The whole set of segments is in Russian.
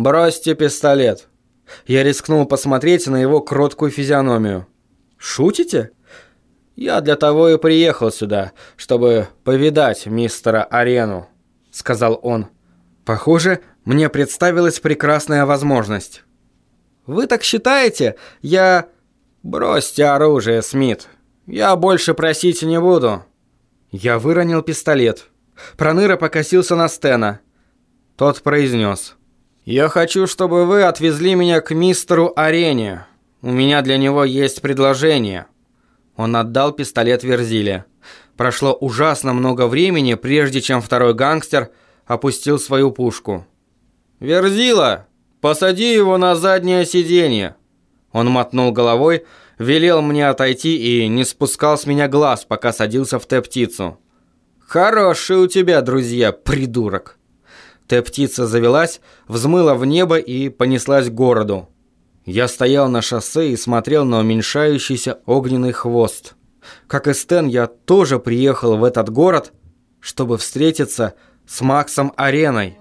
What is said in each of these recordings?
«Бросьте пистолет». Я рискнул посмотреть на его кроткую физиономию. «Шутите?» «Я для того и приехал сюда, чтобы повидать мистера Арену», — сказал он. «Похоже, мне представилась прекрасная возможность». «Вы так считаете? Я...» «Бросьте оружие, Смит. Я больше просить не буду». Я выронил пистолет. Проныра покосился на Стена. Тот произнес. «Я хочу, чтобы вы отвезли меня к мистеру Арене. У меня для него есть предложение». Он отдал пистолет Верзиле. Прошло ужасно много времени, прежде чем второй гангстер опустил свою пушку. «Верзила, посади его на заднее сиденье!» Он мотнул головой, велел мне отойти и не спускал с меня глаз, пока садился в Т-птицу. «Хорошие у тебя друзья, придурок!» Т-птица завелась, взмыла в небо и понеслась к городу. Я стоял на шоссе и смотрел на уменьшающийся огненный хвост. Как и Стэн, я тоже приехал в этот город, чтобы встретиться с Максом Ареной.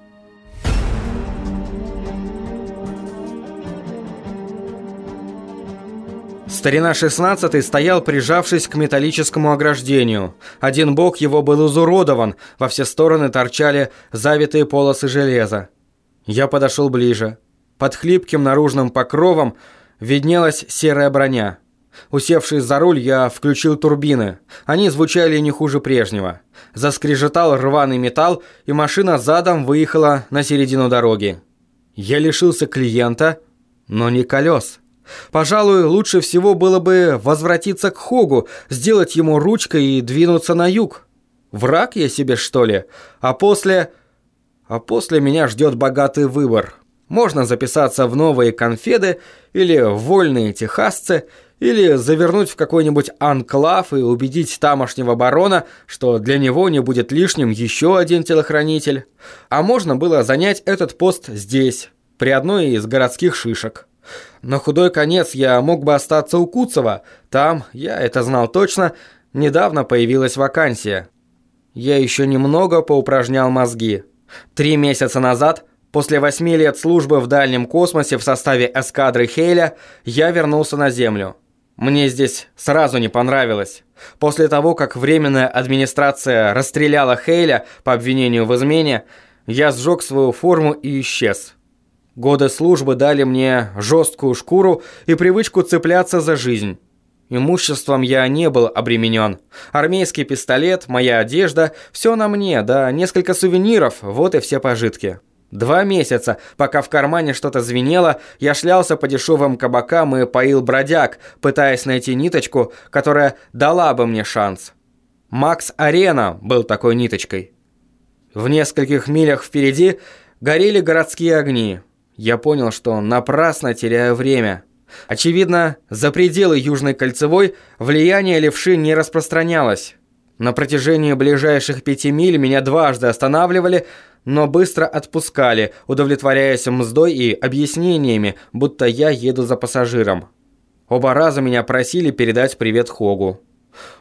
Старина 16 стоял, прижавшись к металлическому ограждению. Один бок его был изуродован, во все стороны торчали завитые полосы железа. Я подошел ближе. Под хлипким наружным покровом виднелась серая броня. Усевшись за руль, я включил турбины. Они звучали не хуже прежнего. Заскрежетал рваный металл, и машина задом выехала на середину дороги. Я лишился клиента, но не колес. Пожалуй, лучше всего было бы возвратиться к Хогу, сделать ему ручкой и двинуться на юг. Враг я себе, что ли? А после... А после меня ждет богатый выбор. Можно записаться в новые конфеды или в вольные техасцы, или завернуть в какой-нибудь анклав и убедить тамошнего барона, что для него не будет лишним еще один телохранитель. А можно было занять этот пост здесь, при одной из городских шишек. На худой конец я мог бы остаться у Куцева. Там, я это знал точно, недавно появилась вакансия. Я еще немного поупражнял мозги. Три месяца назад, после восьми лет службы в дальнем космосе в составе эскадры Хейля, я вернулся на Землю. Мне здесь сразу не понравилось. После того, как Временная администрация расстреляла Хейля по обвинению в измене, я сжег свою форму и исчез. Годы службы дали мне жесткую шкуру и привычку цепляться за жизнь. Имуществом я не был обременен. Армейский пистолет, моя одежда, все на мне, да несколько сувениров, вот и все пожитки. Два месяца, пока в кармане что-то звенело, я шлялся по дешевым кабакам и поил бродяг, пытаясь найти ниточку, которая дала бы мне шанс. Макс Арена был такой ниточкой. В нескольких милях впереди горели городские огни. Я понял, что напрасно теряю время. Очевидно, за пределы Южной Кольцевой влияние левши не распространялось. На протяжении ближайших пяти миль меня дважды останавливали, но быстро отпускали, удовлетворяясь мздой и объяснениями, будто я еду за пассажиром. Оба раза меня просили передать привет Хогу.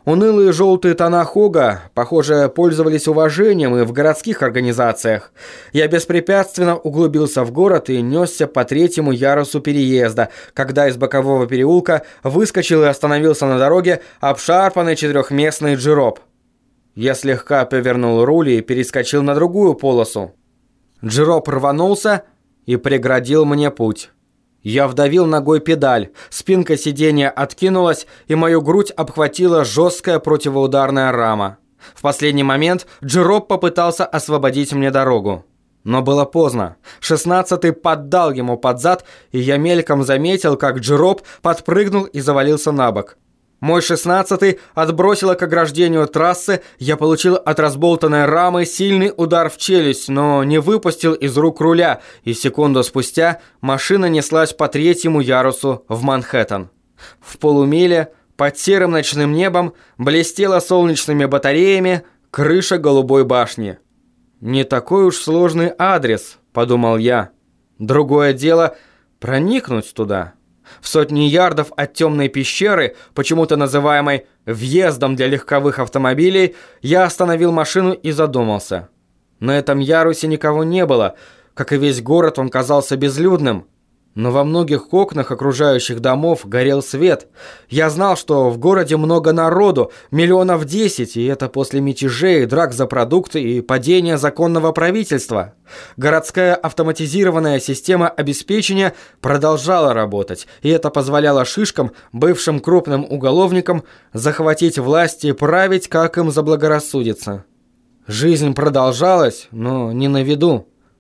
Унылые желтые тона Хога, похоже, пользовались уважением и в городских организациях. Я беспрепятственно углубился в город и несся по третьему ярусу переезда, когда из бокового переулка выскочил и остановился на дороге обшарпанный четырехместный джироп. Я слегка повернул руль и перескочил на другую полосу. Джироп рванулся и преградил мне путь. Я вдавил ногой педаль, спинка сиденья откинулась, и мою грудь обхватила жесткая противоударная рама. В последний момент Джероп попытался освободить мне дорогу. Но было поздно. Шестнадцатый поддал ему под зад, и я мельком заметил, как Джероп подпрыгнул и завалился на бок. Мой шестнадцатый отбросило к ограждению трассы, я получил от разболтанной рамы сильный удар в челюсть, но не выпустил из рук руля, и секунду спустя машина неслась по третьему ярусу в Манхэттен. В полумиле, под серым ночным небом, блестела солнечными батареями крыша голубой башни. «Не такой уж сложный адрес», — подумал я. «Другое дело — проникнуть туда». В сотни ярдов от темной пещеры, почему-то называемой «въездом для легковых автомобилей», я остановил машину и задумался. На этом ярусе никого не было. Как и весь город, он казался безлюдным. Но во многих окнах окружающих домов горел свет. Я знал, что в городе много народу, миллионов десять, и это после мятежей, драк за продукты и падения законного правительства. Городская автоматизированная система обеспечения продолжала работать, и это позволяло шишкам, бывшим крупным уголовникам, захватить власть и править, как им заблагорассудится. Жизнь продолжалась, но не на виду.